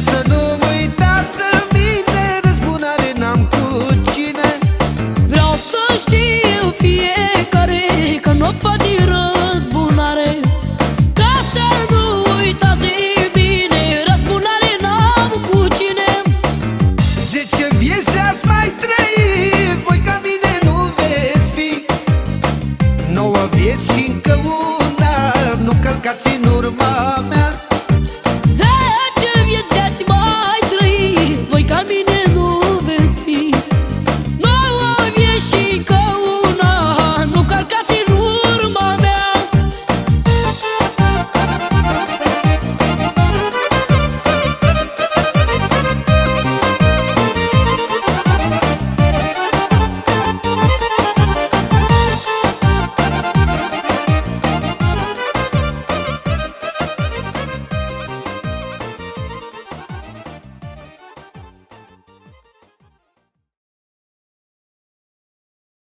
саду